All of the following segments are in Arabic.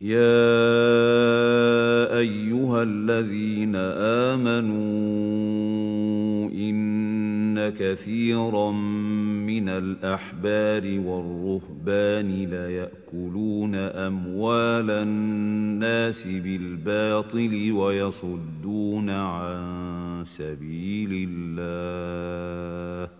يَا أَيُّهَا الَّذِينَ آمَنُوا إِنَّ كَثِيرًا مِّنَ الْأَحْبَارِ وَالرُّهْبَانِ لَيَأْكُلُونَ أَمْوَالَ النَّاسِ بِالْبَاطِلِ وَيَصُدُّونَ عَن سَبِيلِ اللَّهِ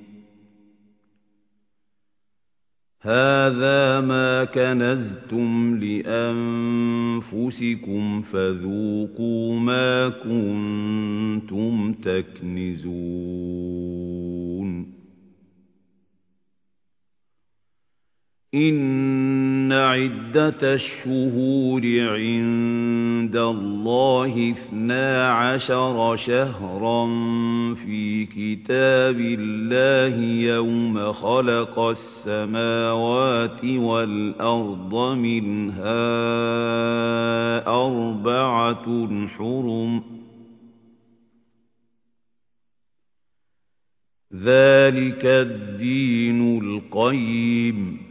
هَٰذَا مَا كَنَزْتُمْ لِأَنفُسِكُمْ فَذُوقُوا مَا كُنتُمْ تَكْنِزُونَ إِنَّ عِدَّةَ الشُّهُورِ عِندَ اللَّهِ اثْنَا عَشَرَ شَهْرًا فِي كِتَابِ اللَّهِ يَوْمَ خَلَقَ السَّمَاوَاتِ وَالْأَرْضَ مِنْهَا أَرْبَعَةٌ حُرُمٌ ۚ ذَٰلِكَ الدِّينُ الْقَيِّمُ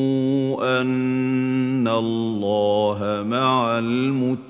أَنَّ اللَّهَ مَعَ الْمُتَّقِينَ